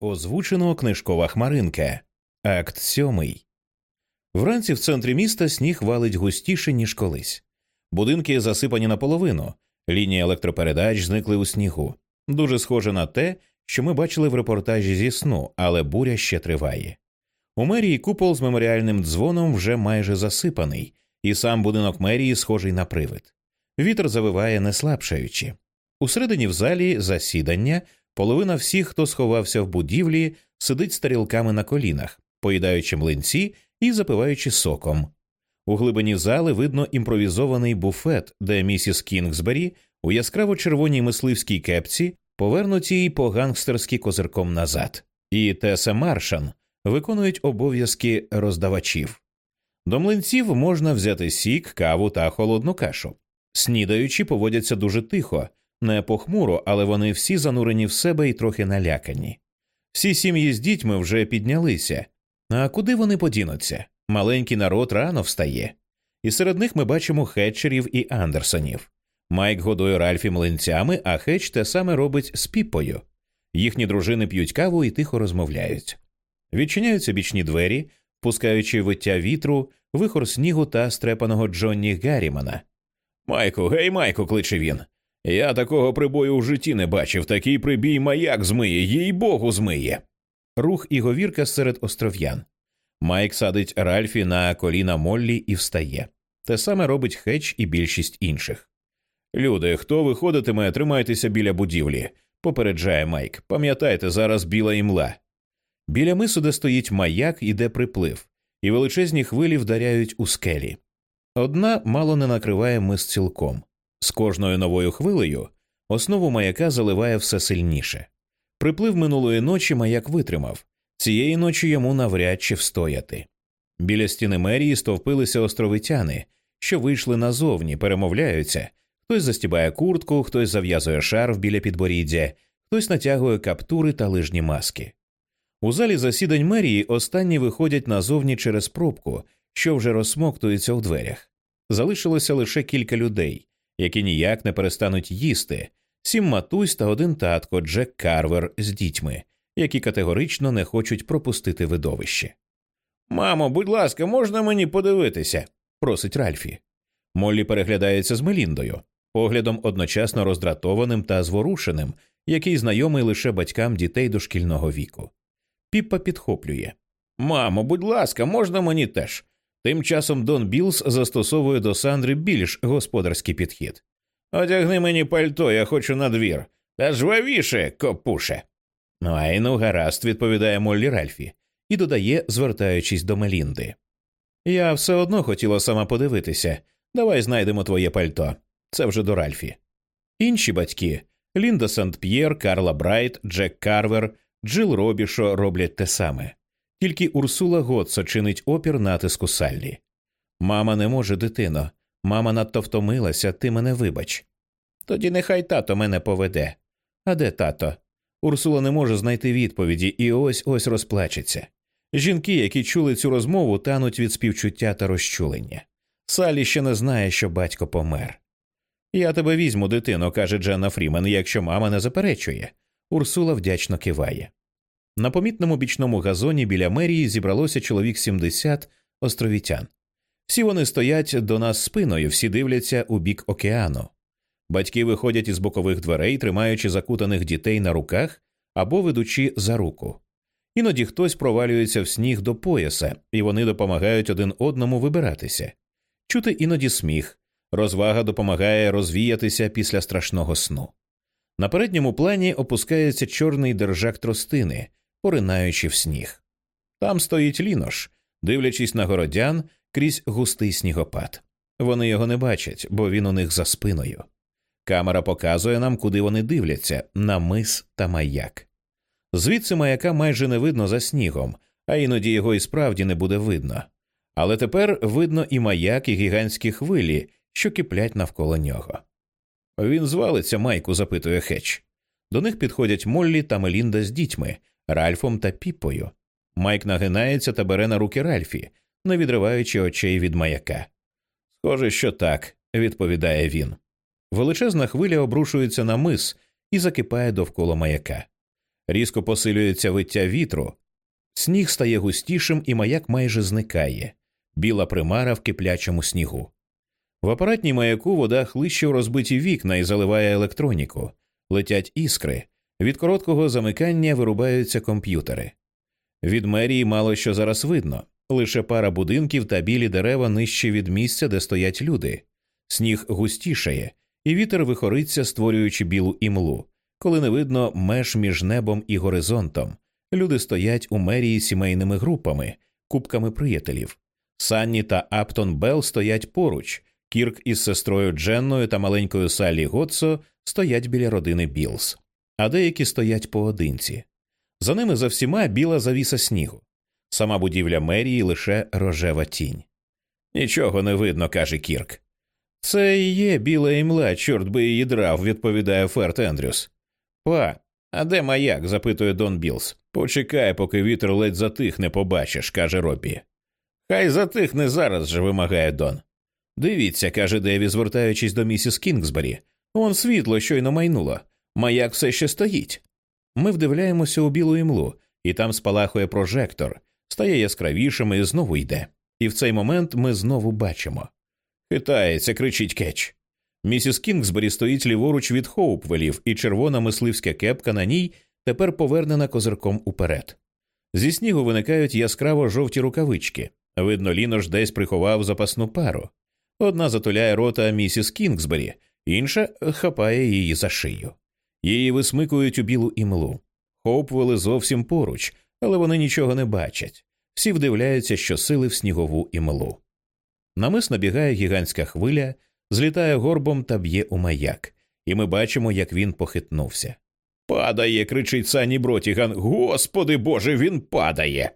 Озвучено книжкова хмаринка. Акт сьомий. Вранці в центрі міста сніг валить густіше, ніж колись. Будинки засипані наполовину, лінії електропередач зникли у снігу. Дуже схоже на те, що ми бачили в репортажі зі сну, але буря ще триває. У мерії купол з меморіальним дзвоном вже майже засипаний, і сам будинок мерії схожий на привид. Вітер завиває не слабшаючи. Усередині в залі засідання половина всіх, хто сховався в будівлі, сидить з тарілками на колінах, поїдаючи млинці і запиваючи соком. У глибині зали видно імпровізований буфет, де місіс Кінгсбері у яскраво червоній мисливській кепці, повернутій по гангстерськи козирком назад, і Теса Маршан виконують обов'язки роздавачів. До млинців можна взяти сік, каву та холодну кашу. Снідаючи, поводяться дуже тихо, не похмуро, але вони всі занурені в себе і трохи налякані. Всі сім'ї з дітьми вже піднялися. А куди вони подінуться? Маленький народ рано встає. І серед них ми бачимо Хетчерів і Андерсонів. Майк годує Ральфі млинцями, а Хетч те саме робить з піпою. Їхні дружини п'ють каву і тихо розмовляють. Відчиняються бічні двері, пускаючи виття вітру, вихор снігу та стрепаного Джонні Гаррімана. Майку, гей, Майку, кличе він. Я такого прибою в житті не бачив, такий прибій маяк змиє, їй богу, змиє. Рух і говірка серед остров'ян. Майк садить Ральфі на коліна Моллі і встає. Те саме робить Хетч і більшість інших. Люди, хто виходитиме, тримайтеся біля будівлі, попереджає Майк. Пам'ятайте, зараз біла імла. Біля мису, де стоїть маяк, іде приплив, і величезні хвилі вдаряють у скелі. Одна мало не накриває мис цілком. З кожною новою хвилею основу маяка заливає все сильніше. Приплив минулої ночі маяк витримав, цієї ночі йому навряд чи встояти. Біля стіни мерії стовпилися островитяни, що вийшли назовні, перемовляються хтось застібає куртку, хтось зав'язує шарф біля підборіддя, хтось натягує каптури та лижні маски. У залі засідань мерії останні виходять назовні через пробку, що вже розсмоктується у дверях. Залишилося лише кілька людей, які ніяк не перестануть їсти, сім матусь та один татко Джек Карвер з дітьми, які категорично не хочуть пропустити видовище. Мамо, будь ласка, можна мені подивитися? просить Ральфі. Моллі переглядається з Меліндою, поглядом одночасно роздратованим та зворушеним, який знайомий лише батькам дітей дошкільного віку. Піппа підхоплює Мамо, будь ласка, можна мені теж. Тим часом Дон Білс застосовує до Сандри більш господарський підхід. Одягни мені пальто, я хочу на двір. Та жвавіше, копуше. Ну, ай ну, гаразд, відповідає Моллі Ральфі, і додає, звертаючись до Мелінди. Я все одно хотіла сама подивитися. Давай знайдемо твоє пальто. Це вже до Ральфі. Інші батьки Лінда Сант П'єр, Карла Брайт, Джек Карвер, Джил Робішо роблять те саме. Тільки Урсула Готсо чинить опір натиску Саллі. Мама не може, дитино. Мама надто втомилася, ти мене вибач. Тоді нехай тато мене поведе. А де тато? Урсула не може знайти відповіді і ось ось розплачеться. Жінки, які чули цю розмову, тануть від співчуття та розчулення. Салі ще не знає, що батько помер. Я тебе візьму, дитино, каже Дженна Фрімен, якщо мама не заперечує. Урсула вдячно киває. На помітному бічному газоні біля мерії зібралося чоловік 70 островітян. Всі вони стоять до нас спиною, всі дивляться у бік океану. Батьки виходять із бокових дверей, тримаючи закутаних дітей на руках або ведучи за руку. Іноді хтось провалюється в сніг до пояса, і вони допомагають один одному вибиратися. Чути іноді сміх, розвага допомагає розвіятися після страшного сну. На передньому плані опускається чорний держак тростини, поринаючи в сніг. Там стоїть лінош, дивлячись на городян крізь густий снігопад. Вони його не бачать, бо він у них за спиною. Камера показує нам, куди вони дивляться на мис та маяк. Звідси маяка майже не видно за снігом, а іноді його і справді не буде видно. Але тепер видно і маяк, і гігантські хвилі, що киплять навколо нього. Він звалиться, Майку, запитує Хетч. До них підходять Моллі та Мелінда з дітьми, Ральфом та Піпою. Майк нагинається та бере на руки Ральфі, не відриваючи очей від маяка. Схоже, що так, відповідає він. Величезна хвиля обрушується на мис і закипає довкола маяка. Різко посилюється виття вітру, сніг стає густішим і маяк майже зникає, біла примара в киплячому снігу. В апаратній маяку вода хлище в розбиті вікна і заливає електроніку, летять іскри, від короткого замикання вирубаються комп'ютери. Від мерії мало що зараз видно лише пара будинків та білі дерева нижче від місця, де стоять люди. Сніг густішає, і вітер вихориться, створюючи білу імлу. Коли не видно меж між небом і горизонтом, люди стоять у мерії сімейними групами, кубками приятелів. Санні та Аптон Белл стоять поруч. Кірк із сестрою Дженною та маленькою Саллі Готсо стоять біля родини Білс, а деякі стоять поодинці. За ними за всіма біла завіса снігу. Сама будівля мерії лише рожева тінь. Нічого не видно, каже Кірк. Це і є біла імла, чорт би її драв, відповідає Ферд Ендрюс. Па, а де маяк? запитує Дон Білс. Почекай, поки вітер ледь затихне, побачиш, каже Робі. Хай затихне зараз же, вимагає Дон. Дивіться, каже Деві, звертаючись до місіс Кінгсбері. Он світло щойно майнуло. Маяк все ще стоїть. Ми вдивляємося у білу імлу, і там спалахує прожектор, стає яскравішим і знову йде. І в цей момент ми знову бачимо. Хитається, кричить Кетч. Місіс Кінгсбері стоїть ліворуч від Хоупвелів, і червона мисливська кепка на ній тепер повернена козирком уперед. Зі снігу виникають яскраво жовті рукавички. Видно, лінош десь приховав запасну пару. Одна затуляє рота місіс Кінгсбері, інша хапає її за шию. Її висмикують у білу імлу. Хоупвели зовсім поруч, але вони нічого не бачать. Всі вдивляються, що сили в снігову імлу. На мис набігає гігантська хвиля, злітає горбом та б'є у маяк, і ми бачимо, як він похитнувся. Падає, кричить Сані Бротіган. Господи Боже, він падає.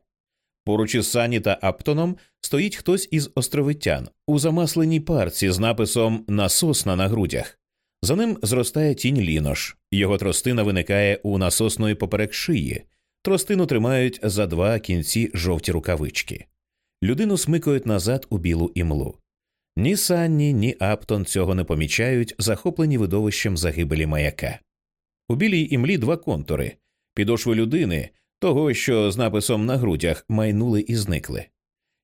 Поруч із Сані та Аптоном стоїть хтось із островитян у замасленій парці з написом Насосна на грудях. За ним зростає тінь лінош, його тростина виникає у насосної поперек шиї, тростину тримають за два кінці жовті рукавички. Людину смикають назад у білу імлу. Ні Санні, ні Аптон цього не помічають, захоплені видовищем загибелі маяка. У білій імлі два контури підошви людини, того, що з написом на грудях майнули і зникли.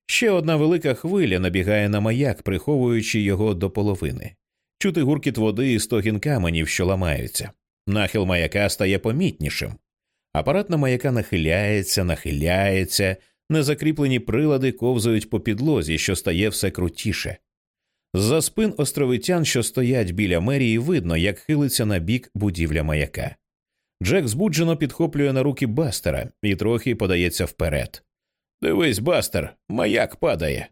Ще одна велика хвиля набігає на маяк, приховуючи його до половини. Чути гуркіт води і стогін каменів, що ламаються. Нахил маяка стає помітнішим. Апарат на маяка нахиляється, нахиляється, незакріплені прилади ковзають по підлозі, що стає все крутіше. За спин островитян, що стоять біля мерії, видно, як хилиться на бік будівля маяка. Джек збуджено підхоплює на руки бастера і трохи подається вперед. Дивись, бастер, маяк падає.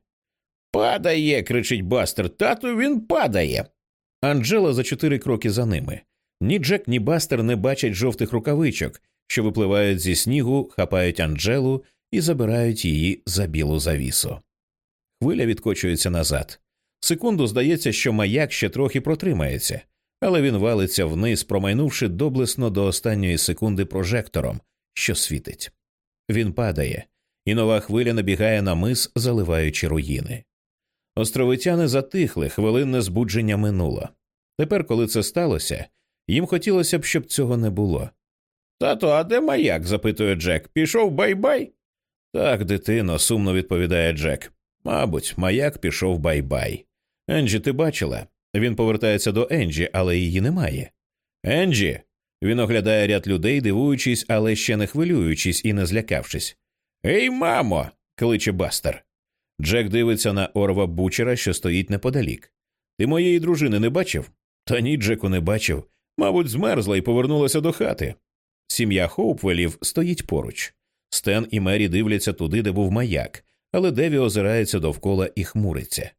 Падає. кричить бастер. Тату він падає. Анджела за чотири кроки за ними. Ні Джек, ні бастер не бачать жовтих рукавичок, що випливають зі снігу, хапають Анджелу і забирають її за білу завісу. Хвиля відкочується назад. Секунду здається, що маяк ще трохи протримається, але він валиться вниз, промайнувши доблесно до останньої секунди прожектором, що світить. Він падає, і нова хвиля набігає на мис, заливаючи руїни. Островитяни затихли, хвилинне збудження минуло. Тепер, коли це сталося, їм хотілося б, щоб цього не було. Тато, а де маяк? запитує Джек. Пішов бай-бай? Так, дитино, сумно відповідає Джек. Мабуть, маяк пішов бай-бай. Енджі, ти бачила? Він повертається до Енджі, але її немає. Енджі. Він оглядає ряд людей, дивуючись, але ще не хвилюючись і не злякавшись. Ей, мамо. кличе Бастер. Джек дивиться на Орва Бучера, що стоїть неподалік. Ти моєї дружини не бачив? Та ні, Джеку не бачив. Мабуть, змерзла і повернулася до хати. Сім'я Хоупвелів стоїть поруч. Стен і Мері дивляться туди, де був маяк, але Деві озирається довкола і хмуриться.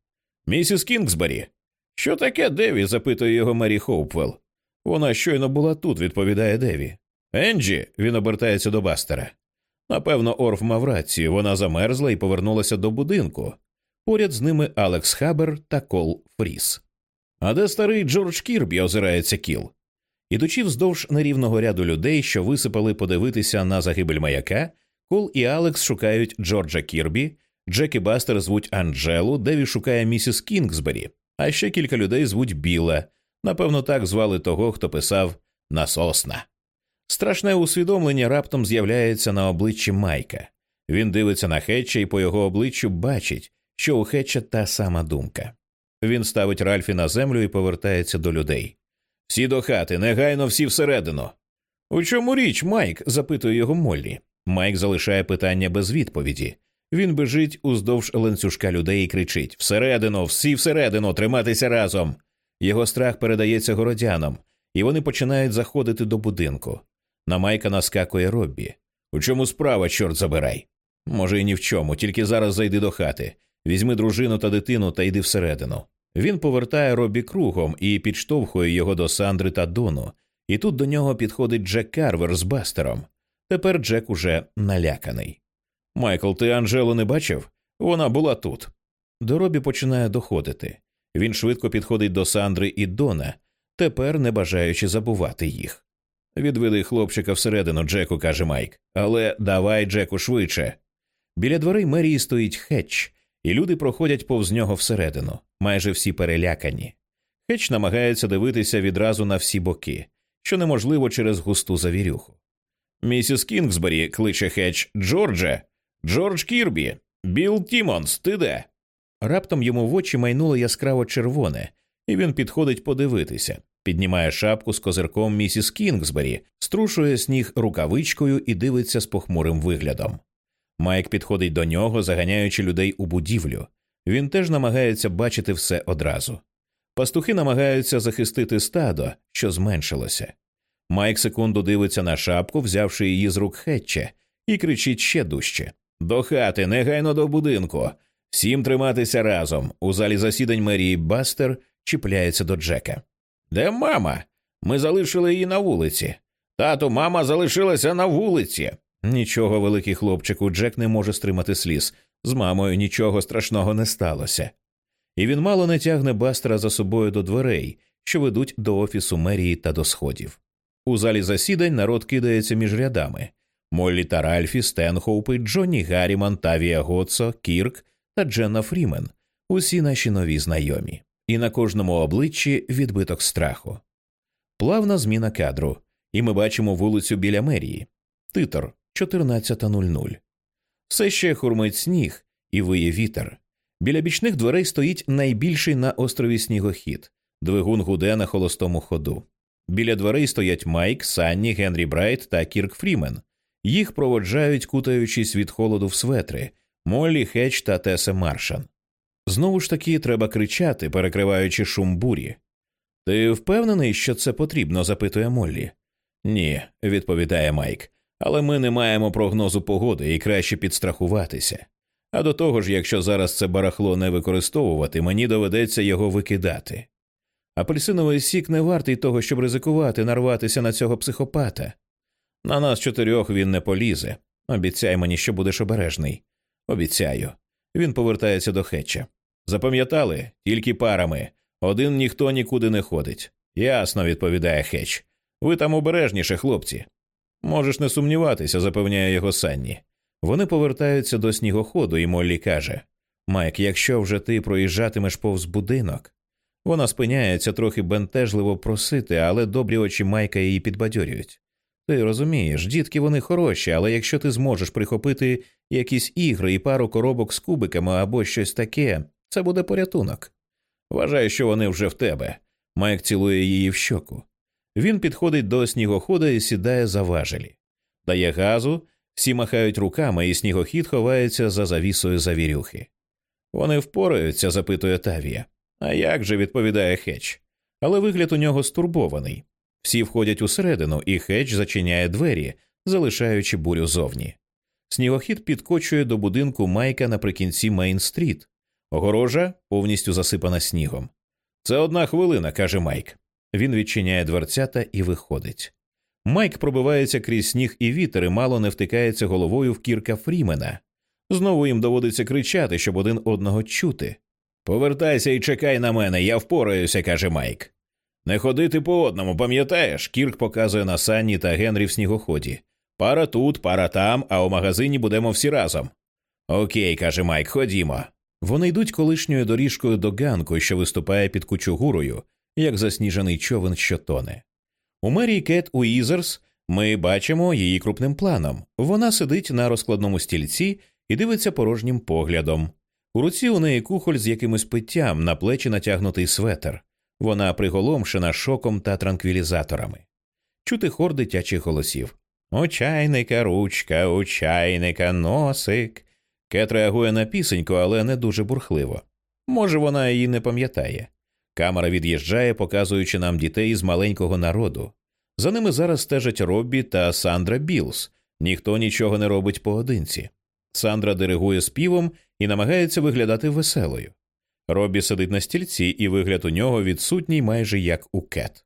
Місіс Кінгсбері. Що таке Деві? запитує його Мері Хоупвелл. Вона щойно була тут, відповідає Деві. Енджі. він обертається до Бастера. Напевно, Орв мав рацію, вона замерзла і повернулася до будинку. Поряд з ними Алекс Хабер та Кол Фріс. А де старий Джордж Кірбі озирається Кол? Ідучи вздовж нерівного ряду людей, що висипали подивитися на загибель маяка, Кол і Алекс шукають Джорджа Кірбі, Джек і Бастер звуть Анджелу, Деві шукає місіс Кінгсбері, а ще кілька людей звуть Біла. Напевно, так звали того, хто писав насосна. Страшне усвідомлення раптом з'являється на обличчі Майка. Він дивиться на Хетча і по його обличчю бачить, що у Хетча та сама думка. Він ставить Ральфі на землю і повертається до людей. Всі до хати, негайно всі всередину. У чому річ, Майк? запитує його Моллі. Майк залишає питання без відповіді. Він бежить уздовж ланцюжка людей і кричить Всередину, всі всередину, триматися разом. Його страх передається городянам, і вони починають заходити до будинку. На Майка наскакує Роббі. У чому справа, чорт забирай? Може, і ні в чому, тільки зараз зайди до хати. Візьми дружину та дитину та йди всередину. Він повертає Робі кругом і підштовхує його до Сандри та Дону, і тут до нього підходить Джек Карвер з Бастером. Тепер Джек уже наляканий. Майкл, ти Анжелу не бачив? Вона була тут. До Робі починає доходити. Він швидко підходить до Сандри і Дона, тепер не бажаючи забувати їх. Відведи хлопчика всередину, Джеку, каже Майк. Але давай, Джеку, швидше. Біля дверей мерії стоїть хетч, і люди проходять повз нього всередину, майже всі перелякані. Хетч намагається дивитися відразу на всі боки, що неможливо через густу завірюху. Місіс Кінгсбері кличе Хетч Джордже, Джордж Кірбі, Біл Тімонс, ти де? Раптом йому в очі майнуло яскраво червоне, і він підходить подивитися, піднімає шапку з козирком місіс Кінгсбері, струшує сніг рукавичкою і дивиться з похмурим виглядом. Майк підходить до нього, заганяючи людей у будівлю. Він теж намагається бачити все одразу. Пастухи намагаються захистити стадо, що зменшилося. Майк секунду дивиться на шапку, взявши її з рук хетче, і кричить ще дужче До хати, негайно до будинку. Всім триматися разом. У залі засідань мерії Бастер чіпляється до Джека. Де мама? Ми залишили її на вулиці. Тату, мама залишилася на вулиці. Нічого, великий хлопчику, Джек не може стримати сліз. З мамою нічого страшного не сталося. І він мало не тягне Бастера за собою до дверей, що ведуть до офісу мерії та до сходів. У залі засідань народ кидається між рядами. Моллі та Ральфі, Стенхоупи, Джонні Гарріман, Тавія Гоцо, Кірк та Дженна Фрімен усі наші нові знайомі, і на кожному обличчі відбиток страху. Плавна зміна кадру, і ми бачимо вулицю біля мерії. Титр 14.00. Все ще хурмить сніг і виє вітер. Біля бічних дверей стоїть найбільший на острові снігохід, двигун гуде на холостому ходу. Біля дверей стоять Майк, Санні, Генрі Брайт та Кірк Фрімен. Їх проводжають, кутаючись від холоду в светри, Моллі, Хетч та Тесс Маршан. Знову ж таки треба кричати, перекриваючи шум бурі. Ти впевнений, що це потрібно? запитує Моллі. Ні, відповідає Майк. Але ми не маємо прогнозу погоди і краще підстрахуватися. А до того ж, якщо зараз це барахло не використовувати, мені доведеться його викидати. Апельсиновий сік не вартий того, щоб ризикувати, нарватися на цього психопата. На нас чотирьох він не полізе. Обіцяй мені, що будеш обережний. Обіцяю. Він повертається до хетча. Запам'ятали тільки парами. Один ніхто нікуди не ходить. Ясно, відповідає Хетч. Ви там обережніше, хлопці. Можеш не сумніватися, запевняє його Санні. Вони повертаються до снігоходу, і Моллі каже Майк, якщо вже ти проїжджатимеш повз будинок. Вона спиняється трохи бентежливо просити, але добрі очі Майка її підбадьорюють. Ти розумієш, дітки вони хороші, але якщо ти зможеш прихопити якісь ігри і пару коробок з кубиками або щось таке, це буде порятунок. Вважаю, що вони вже в тебе. Майк цілує її в щоку. Він підходить до снігохода і сідає за важелі, дає газу, всі махають руками, і снігохід ховається за завісою завірюхи. Вони впораються, запитує Тавія. А як же, відповідає Хетч. Але вигляд у нього стурбований. Всі входять усередину, і Хетч зачиняє двері, залишаючи бурю зовні. Снігохід підкочує до будинку Майка наприкінці Мейн-стріт. Огорожа повністю засипана снігом. Це одна хвилина, каже Майк. Він відчиняє дверцята і виходить. Майк пробивається крізь сніг і вітер і мало не втикається головою в кірка Фрімена. Знову їм доводиться кричати, щоб один одного чути. Повертайся і чекай на мене, я впораюся, каже Майк. Не ходити по одному, пам'ятаєш? Кірк показує на Санні та Генрі в снігоході. Пара тут, пара там, а у магазині будемо всі разом. Окей, каже Майк, ходімо. Вони йдуть колишньою доріжкою до ганку, що виступає під кучугурою, як засніжений човен, що тоне. У мерії Кет Уізерс Ми бачимо її крупним планом. Вона сидить на розкладному стільці і дивиться порожнім поглядом. У руці у неї кухоль з якимось питтям, на плечі натягнутий светер. Вона приголомшена шоком та транквілізаторами. Чути хор дитячих голосів. У чайника ручка, у чайника носик. Кет реагує на пісеньку, але не дуже бурхливо. Може, вона її не пам'ятає. Камера від'їжджає, показуючи нам дітей з маленького народу. За ними зараз стежать Роббі та Сандра Білс. Ніхто нічого не робить поодинці. Сандра диригує співом і намагається виглядати веселою. Роббі сидить на стільці, і вигляд у нього відсутній майже як у кет.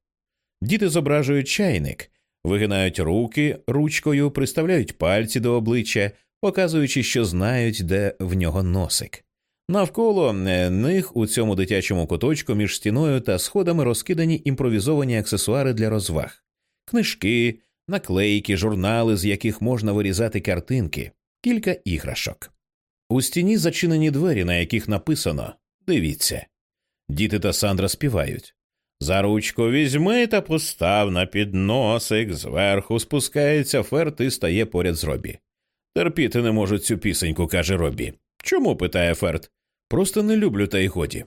Діти зображують чайник, вигинають руки ручкою, приставляють пальці до обличчя, показуючи, що знають, де в нього носик. Навколо е, них у цьому дитячому куточку між стіною та сходами розкидані імпровізовані аксесуари для розваг, книжки, наклейки, журнали, з яких можна вирізати картинки, кілька іграшок. У стіні зачинені двері, на яких написано Дивіться. Діти та Сандра співають. За ручку візьми та постав на підносик, зверху спускається ферт і стає поряд з Робі. Терпіти не можу цю пісеньку, каже Робі. Чому? питає Ферт. Просто не люблю та й годі.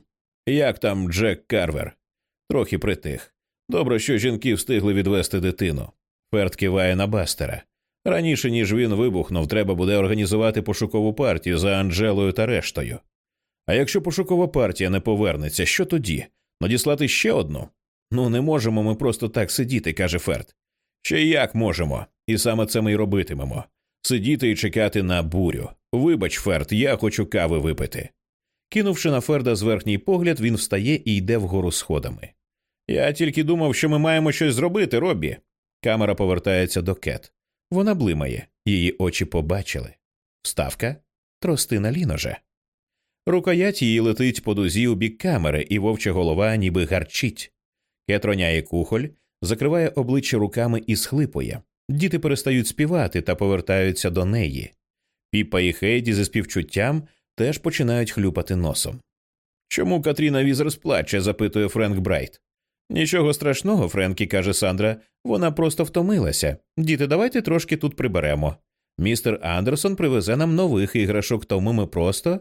Як там Джек Карвер? Трохи притих. Добре, що жінки встигли відвести дитину. Ферт киває на бастера. Раніше ніж він вибухнув, треба буде організувати пошукову партію за Анджелою та рештою. А якщо пошукова партія не повернеться, що тоді? Надіслати ще одну? Ну, не можемо ми просто так сидіти, каже Ферт. Ще як можемо, і саме це ми й робитимемо сидіти і чекати на бурю. Вибач, Ферд, я хочу кави випити. Кинувши на Ферда зверхній погляд, він встає і йде вгору сходами. Я тільки думав, що ми маємо щось зробити, Робі. Камера повертається до кет. Вона блимає, її очі побачили. Вставка тростина Ліножа. Рукоять її летить по дузі у бік камери, і вовча голова ніби гарчить. Кет роняє кухоль, закриває обличчя руками і схлипує. Діти перестають співати та повертаються до неї. Піпа і Хейді зі співчуттям теж починають хлюпати носом. Чому Катріна Візерс плаче? запитує Френк Брайт. Нічого страшного, Френкі, каже Сандра, вона просто втомилася. Діти, давайте трошки тут приберемо. Містер Андерсон привезе нам нових іграшок, тому ми просто.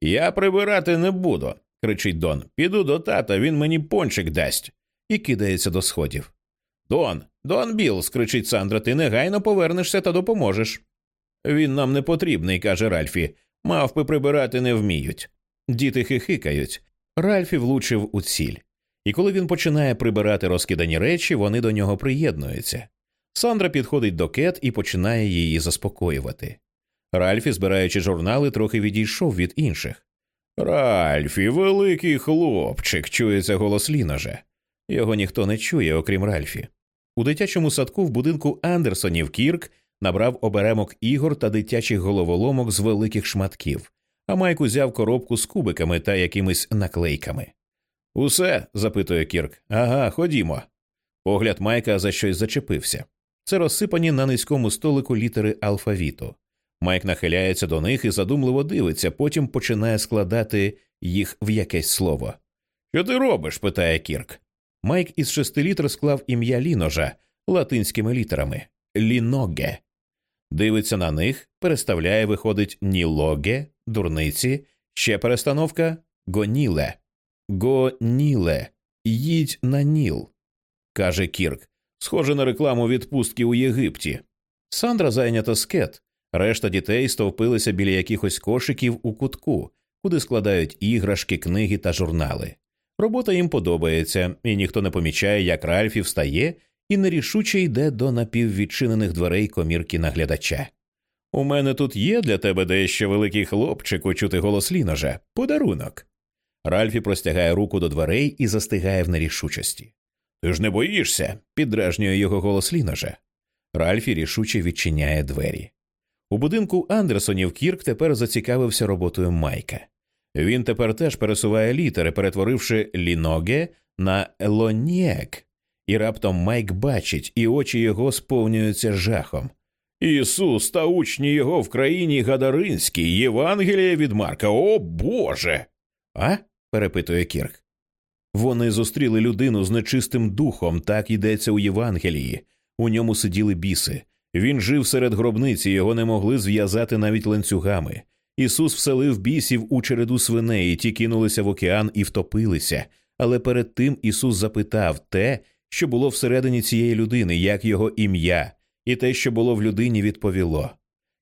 Я прибирати не буду, кричить Дон. Піду до тата, він мені пончик дасть, і кидається до сходів. Дон, Дон Білл, скричить Сандра, ти негайно повернешся та допоможеш. Він нам не потрібний, каже Ральфі. Мавпи прибирати не вміють. Діти хихикають. Ральфі влучив у ціль. І коли він починає прибирати розкидані речі, вони до нього приєднуються. Сандра підходить до кет і починає її заспокоювати. Ральфі, збираючи журнали, трохи відійшов від інших. Ральфі, великий хлопчик, чується голос ліножа. Його ніхто не чує, окрім Ральфі. У дитячому садку в будинку Андерсонів Кірк набрав оберемок ігор та дитячих головоломок з великих шматків, а Майк узяв коробку з кубиками та якимись наклейками. Усе? запитує Кірк. Ага, ходімо. Погляд Майка за щось зачепився. Це розсипані на низькому столику літери алфавіту. Майк нахиляється до них і задумливо дивиться, потім починає складати їх в якесь слово. Що ти робиш? питає Кірк. Майк із шести літр склав ім'я ліножа латинськими літерами ліноге. Дивиться на них, переставляє, виходить нілоге, дурниці, ще перестановка гоніле. Гоніле. Їдь на ніл, каже Кірк. Схоже на рекламу відпустки у Єгипті. Сандра зайнята скет. Решта дітей стовпилися біля якихось кошиків у кутку, куди складають іграшки, книги та журнали. Робота їм подобається, і ніхто не помічає, як Ральфі встає і нерішуче йде до напіввідчинених дверей комірки наглядача. У мене тут є для тебе дещо великий хлопчик, чути голос ліножа. Подарунок. Ральфі простягає руку до дверей і застигає в нерішучості. Ти ж не боїшся, піддражнює його голос ліножа. Ральфі рішуче відчиняє двері. У будинку Андерсонів Кірк тепер зацікавився роботою Майка. Він тепер теж пересуває літери, перетворивши ліноге на лонєк. І раптом Майк бачить, і очі його сповнюються жахом. Ісус та учні його в країні Гадаринській, Євангелія від Марка, о Боже. А? перепитує Кірк. Вони зустріли людину з нечистим духом, так йдеться у Євангелії. У ньому сиділи біси. Він жив серед гробниці, його не могли зв'язати навіть ланцюгами. Ісус вселив бісів у череду свиней, ті кинулися в океан і втопилися. Але перед тим Ісус запитав те, що було всередині цієї людини, як його ім'я, і те, що було в людині, відповіло.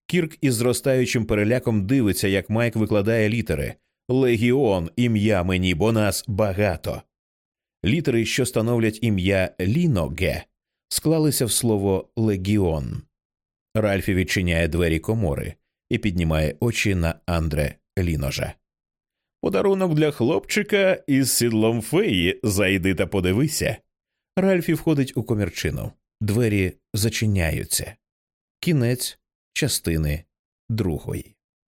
Кірк із зростаючим переляком дивиться, як Майк викладає літери Легіон, ім'я мені, бо нас багато. Літери, що становлять ім'я Ліноге, склалися в слово легіон. Ральфі відчиняє двері комори і піднімає очі на Андре Ліножа. Подарунок для хлопчика із сідлом феї. Зайди та подивися. Ральфі входить у комірчину. Двері зачиняються. Кінець частини другої.